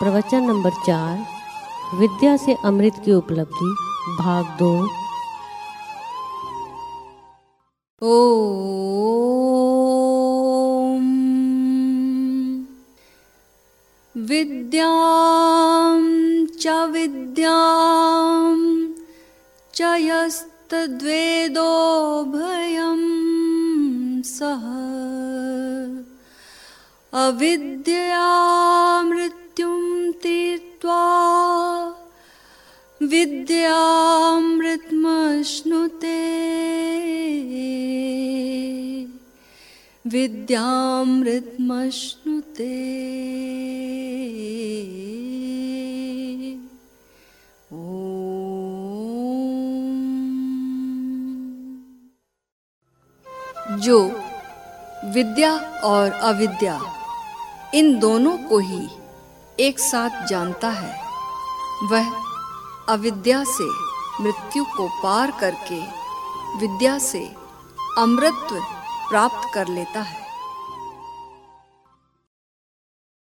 प्रवचन नंबर चार, विद्या से अमृत की उपलब्धि, भाग दो। ॐ विद्यां च विद्यां च यस्तद्वेदो भयं सः अविद्या मृत्युं तीर्त्वा विद्यामृतमश्नुते विद्यामृतमश्नुते। जो विद्या और अविद्या इन दोनों को ही एक साथ जानता है, वह अविद्या से मृत्यु को पार करके विद्या से अमृतत्व प्राप्त कर लेता है।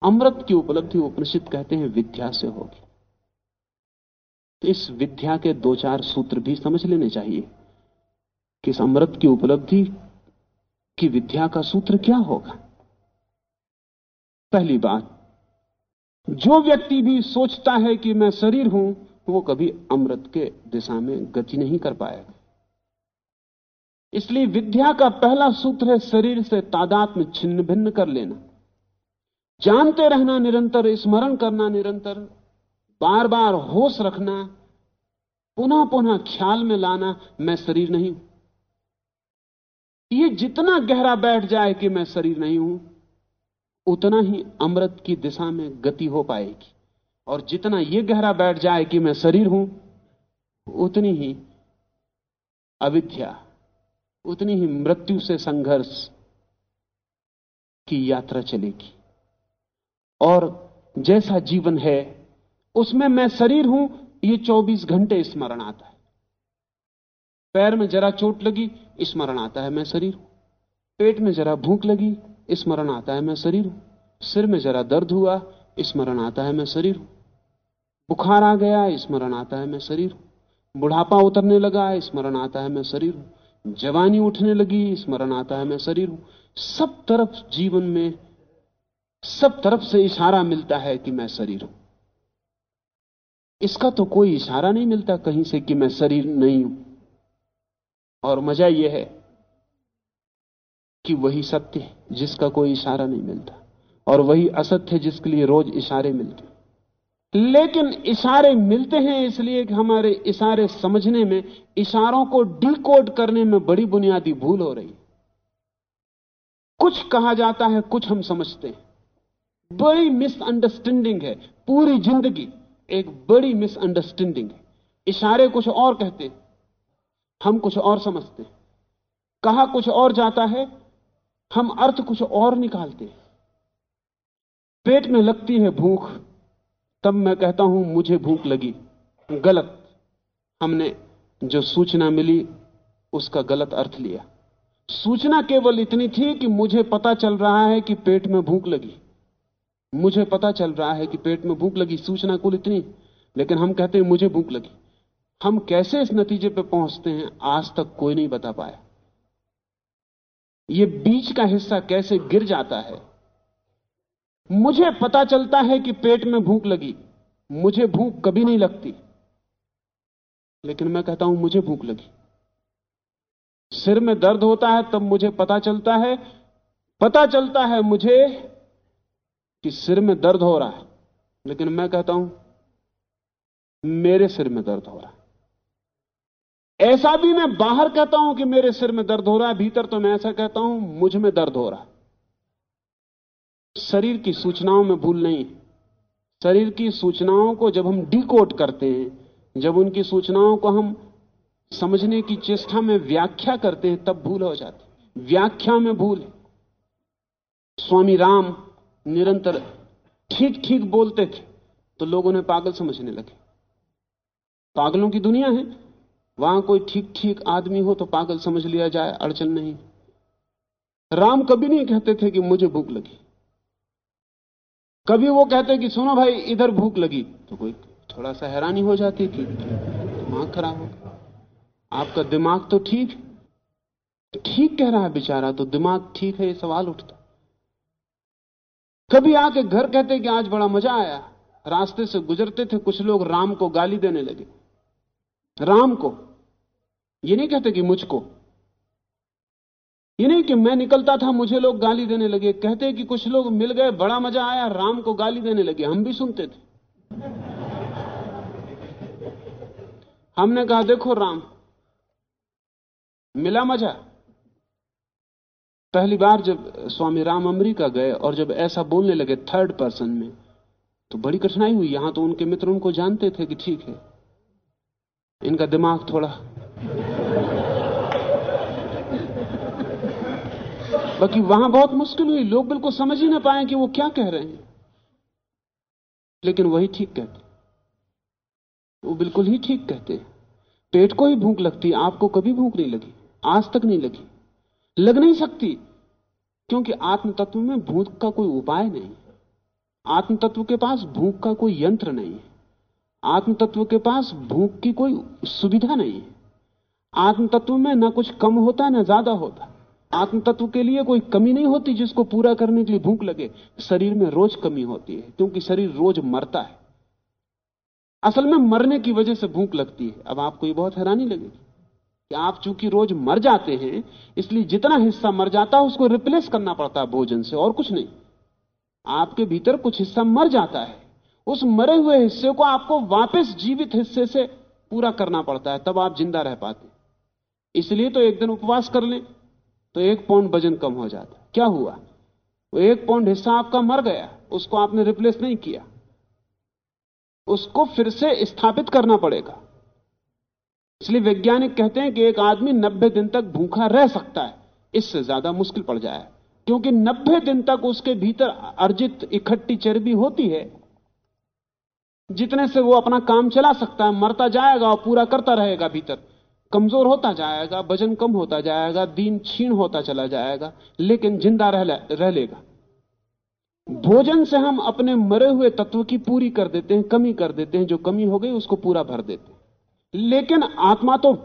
अमृत की उपलब्धि उपनिषद कहते हैं विद्या से होगी। तो इस विद्या के दो चार सूत्र भी समझ लेने चाहिए कि इस अमृत की उपलब्धि की विद्या का सूत्र क्या होगा। पहली बात जो व्यक्ति भी सोचता है कि मैं शरीर हूँ, वो कभी अमृत के दिशा में गति नहीं कर पाएगा। इसलिए विद्या का पहला सूत्र है, शरीर से तादात में छिन्न भिन्न कर लेना। जानते रहना निरंतर, स्मरण करना निरंतर बार बार होश रखना पुनः पुनः ख्याल में लाना, मैं शरीर नहीं हूँ। ये जितना गहरा बैठ जाए कि मैं शरीर नहीं हूँ उतना ही अमृत की दिशा में गति हो पाएगी। और जितना यह गहरा बैठ जाए कि मैं शरीर हूँ, उतनी ही अविद्या, उतनी ही मृत्यु से संघर्ष की यात्रा चलेगी। और जैसा जीवन है, उसमें मैं शरीर हूँ, ये 24 घंटे स्मरण आता है। पैर में जरा चोट लगी, स्मरण आता है, मैं शरीर हूँ। पेट में जरा भूख लगी स्मरण आता है मैं शरीर हूँ। सिर में जरा दर्द हुआ, स्मरण आता है मैं शरीर हूँ। बुखार आ गया, स्मरण आता है मैं शरीर हूँ। बुढ़ापा उतरने लगा, स्मरण आता है मैं शरीर हूँ। जवानी उठने लगी, स्मरण आता है मैं शरीर हूँ। सब तरफ़ जीवन में, सब तरफ़ से इशारा मिलता है कि मैं शरीर हूँ। इसका तो कोई इशारा नहीं मिलता कहीं से कि मैं शरीर नहीं हूँ। और मज़ा यह है कि वही सत्य है, जिसका कोई इशारा नहीं मिलता। और वही असत्य है, जिसके लिए रोज इशारे मिलते लेकिन इशारे मिलते हैं इसलिए कि हमारे इशारे समझने में, इशारों को डिकोड करने में बड़ी बुनियादी भूल हो रही कुछ कहा जाता है, कुछ हम समझते हैं। बड़ी मिसअंडरस्टैंडिंग है, पूरी ज़िंदगी एक बड़ी मिसअंडरस्टैंडिंग है। इशारे कुछ और कहते हम कुछ और समझते कहा कुछ और जाता है हम अर्थ कुछ और निकालते हैं। पेट में लगती है भूख, तब मैं कहता हूँ, मुझे भूख लगी, गलत। हमने जो सूचना मिली, उसका गलत अर्थ लिया। सूचना केवल इतनी थी कि मुझे पता चल रहा है कि पेट में भूख लगी। मुझे पता चल रहा है कि पेट में भूख लगी, सूचना कुल इतनी, लेकिन हम कहते हैं, मुझे भूख लगी। हम कैसे इस नतीजे पे पहुँचते हैं, आज तक कोई नहीं बता पाया। ये बीच का हिस्सा कैसे गिर जाता है? मुझे पता चलता है कि पेट में भूख लगी। मुझे भूख कभी नहीं लगती। लेकिन मैं कहता हूँ, मुझे भूख लगी। सिर में दर्द होता है, तब मुझे पता चलता है, पता चलता है मुझे कि सिर में दर्द हो रहा है। लेकिन मैं कहता हूँ, मेरे सिर में दर्द हो रहा है। ऐसा भी मैं बाहर कहता हूँ कि मेरे सिर में दर्द हो रहा है, भीतर तो मैं ऐसा कहता हूँ, मुझमें दर्द हो रहा है। शरीर की सूचनाओं में भूल नहीं। शरीर की सूचनाओं को जब हम डिकोड करते हैं, जब उनकी सूचनाओं को हम समझने की चेष्टा में व्याख्या करते हैं, तब भूल हो जाती व्याख्या में भूल है। स्वामी राम निरंतर ठीक ठीक बोलते थे तो लोग उन्हें पागल समझने लगे। पागलों की दुनिया है। वहाँ कोई ठीक ठीक आदमी हो तो पागल समझ लिया जाए, अड़चन नहीं। राम कभी नहीं कहते थे कि मुझे भूख लगी। कभी वो कहते कि सुनो भाई, इधर भूख लगी। तो कोई थोड़ा सा हैरानी हो जाती थी, दिमाग खराब हो आपका दिमाग तो ठीक तो ठीक कह रहा है बेचारा तो दिमाग ठीक है, ये सवाल उठता। कभी आके घर कहते कि आज बड़ा मज़ा आया। रास्ते से गुजरते थे, कुछ लोग राम को गाली देने लगे। राम को। ये नहीं कहते कि मुझको। ये नहीं कि मैं निकलता था, मुझे लोग गाली देने लगे। कहते कि कुछ लोग मिल गए, बड़ा मज़ा आया, राम को गाली देने लगे। हम भी सुनते थे। हमने कहा, देखो राम, मिला मज़ा। पहली बार जब स्वामी राम अमरीका गए और जब ऐसा बोलने लगे थर्ड पर्सन में तो बड़ी कठिनाई हुई। यहाँ तो उनके मित्र उनको जानते थे कि ठीक है। इनका दिमाग थोड़ा। बाकी वहाँ बहुत मुश्किल हुई। लोग बिल्कुल समझ ही ना पाए कि वो क्या कह रहे हैं। लेकिन वही ठीक कहते। वो बिल्कुल ही ठीक कहते। पेट को ही भूख लगती आपको कभी भूख नहीं लगी, आज तक नहीं लगी। लग नहीं सकती, क्योंकि आत्म तत्व में भूख का कोई उपाय नहीं। आत्म तत्व के पास भूख का कोई यंत्र नहीं है। आत्म तत्व के पास भूख की कोई सुविधा नहीं है। आत्म तत्व में ना कुछ कम होता, ना ज़्यादा होता। आत्म तत्व के लिए कोई कमी नहीं होती जिसको पूरा करने के लिए भूख लगे। शरीर में रोज कमी होती है, क्योंकि शरीर रोज मरता है। असल में मरने की वजह से भूख लगती है। अब आपको ये बहुत हैरानी लगेगी कि आप चूँकि रोज मर जाते हैं, इसलिए जितना हिस्सा मर जाता है, उसको रिप्लेस करना पड़ता है भोजन से, और कुछ नहीं। आपके भीतर कुछ हिस्सा मर जाता है। उस मरे हुए हिस्से को आपको वापस जीवित हिस्से से पूरा करना पड़ता है, तब आप ज़िंदा रह पाते इसलिए तो एक दिन उपवास कर लें तो एक पौंड वज़न कम हो जाता क्या हुआ? वो एक पौंड हिस्सा आपका मर गया, उसको आपने रिप्लेस नहीं किया। उसको फिर से स्थापित करना पड़ेगा। इसलिए वैज्ञानिक कहते हैं कि एक आदमी नब्बे दिन तक भूखा रह सकता है, इससे ज़्यादा मुश्किल पड़ जाए। क्योंकि नब्बे दिन तक उसके भीतर अर्जित इकट्ठी चर्बी होती है जितने से वो अपना काम चला सकता है मरता जाएगा और पूरा करता रहेगा भीतर। कमज़ोर होता जाएगा वज़न कम होता जाएगा दीन छीण होता चला जाएगा लेकिन ज़िंदा रह, रह लेगा। भोजन से हम अपने मरे हुए तत्व की पूरी कर देते हैं कमी कर देते हैं जो कमी हो गई उसको पूरा भर देते हैं। लेकिन आत्मा तो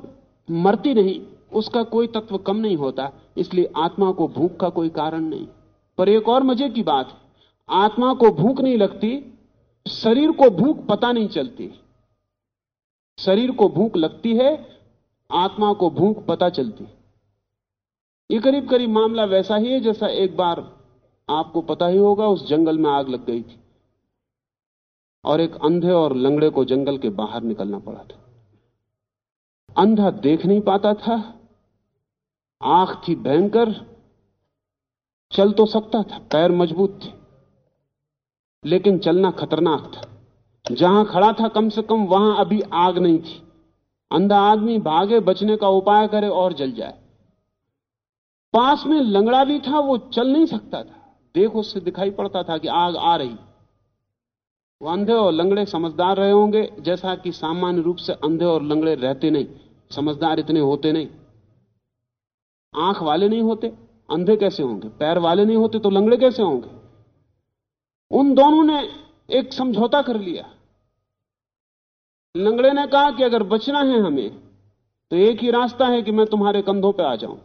मरती नहीं उसका कोई तत्व कम नहीं होता इसलिए आत्मा को भूख का कोई कारण नहीं। पर एक और मज़े की बात आत्मा को भूख नहीं लगती शरीर को भूख पता नहीं चलती। शरीर को भूख लगती है, आत्मा को भूख पता चलती। ये करीब करीब मामला वैसा ही है जैसा एक बार आपको पता ही होगा, उस जंगल में आग लग गई थी। और एक अंधे और लंगड़े को जंगल के बाहर निकलना पड़ा था। अंधा देख नहीं पाता था। आँख थी भयंकर। चल तो सकता था, पैर मज़बूत थे। लेकिन चलना खतरनाक था। जहाँ खड़ा था कम से कम वहाँ अभी आग नहीं थी। अंधा आदमी भागे, बचने का उपाय करे और जल जाए। पास में लंगड़ा भी था, वो चल नहीं सकता था। देख, उससे दिखाई पड़ता था कि आग आ रही। वो अंधे और लंगड़े समझदार रहे होंगे, जैसा कि सामान्य रूप से अंधे और लंगड़े रहते नहीं। समझदार इतने होते नहीं। आँख वाले नहीं होते, अंधे कैसे होंगे? पैर वाले नहीं होते तो लंगड़े कैसे होंगे? उन दोनों ने एक समझौता कर लिया। लंगड़े ने कहा कि अगर बचना है हमें तो एक ही रास्ता है कि मैं तुम्हारे कंधों पर आ जाऊँ।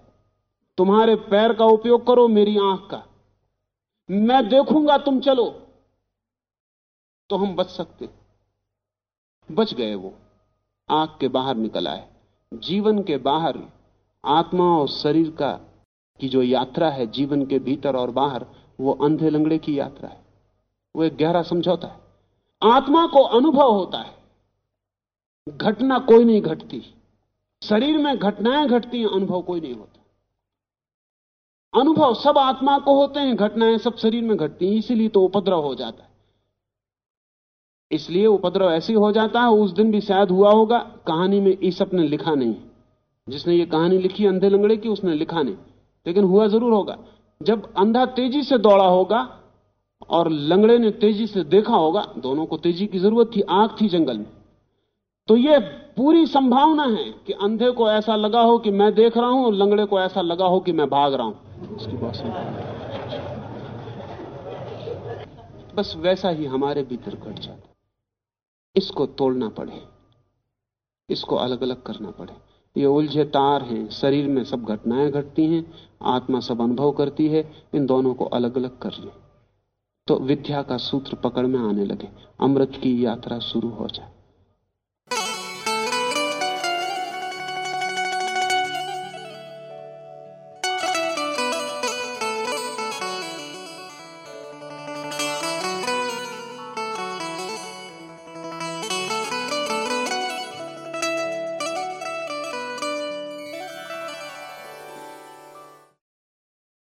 तुम्हारे पैर का उपयोग करो मेरी आँख का। मैं देखूँगा तुम चलो। तो हम बच सकते। बच गए वो। आँख के बाहर निकल आए। जीवन के बाहर, आत्मा और शरीर का की जो यात्रा है, जीवन के भीतर और बाहर, वो अंधे लंगड़े की यात्रा है। वो एक गहरा समझौता है। आत्मा को अनुभव होता है। घटना कोई नहीं घटती। शरीर में घटनाएँ घटती हैं, अनुभव कोई नहीं होता। अनुभव सब आत्मा को होते हैं, घटनाएँ सब शरीर में घटती हैं, इसीलिए तो उपद्रव हो जाता है। इसलिए उपद्रव ऐसे हो जाता है, उस दिन भी शायद हुआ होगा, कहानी में ईसप ने लिखा नहीं जिसने ये कहानी लिखी अंधे लंगड़े की, उसने लिखा नहीं। लेकिन हुआ ज़रूर होगा। जब अंधा तेज़ी से दौड़ा होगा और लंगड़े ने तेज़ी से देखा होगा, दोनों को तेज़ी की ज़रूरत थी, आग थी जंगल में। तो यह पूरी संभावना है कि अंधे को ऐसा लगा हो कि मैं देख रहा हूँ, और लंगड़े को ऐसा लगा हो कि मैं भाग रहा हूँ। उसकी बात बस वैसा ही हमारे भीतर घट जाता इसको तोड़ना पड़े। इसको अलग अलग करना पड़े। ये उलझे तार हैं, शरीर में सब घटनाएँ घटती हैं, आत्मा सब अनुभव करती है, इन दोनों को अलग अलग कर लें। तो विद्या का सूत्र पकड़ में आने लगे। अमृत की यात्रा शुरू हो जाए।